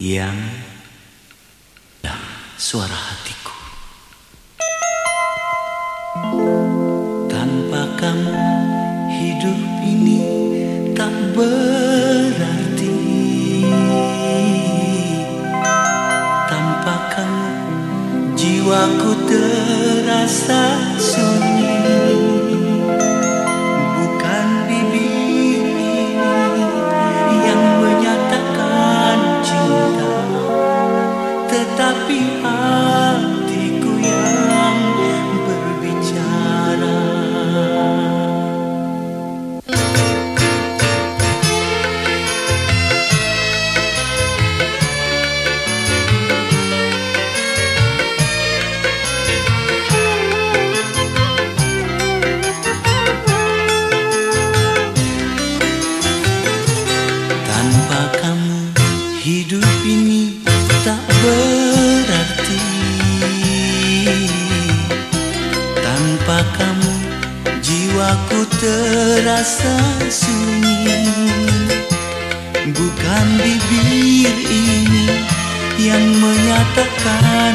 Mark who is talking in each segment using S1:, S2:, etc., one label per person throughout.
S1: yang ya, suara hatiku. Tanpa kamu hidup ini tak berarti. Tanpa kamu jiwaku terasa Hidup ini tak berarti. Tanpa kamu jiwaku terasa sunyi Bukan bibir ini yang menyatakan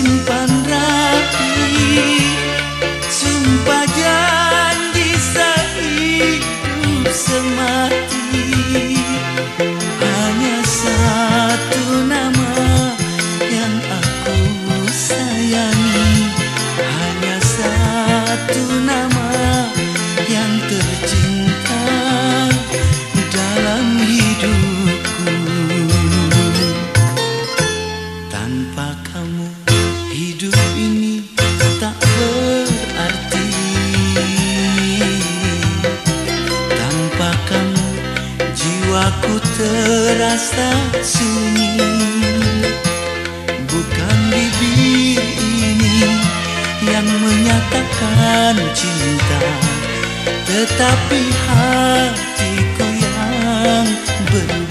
S1: jiwaku terasa sunyi Bukan bibir ini yang menyatakan cinta Tetapi hatiku yang ber.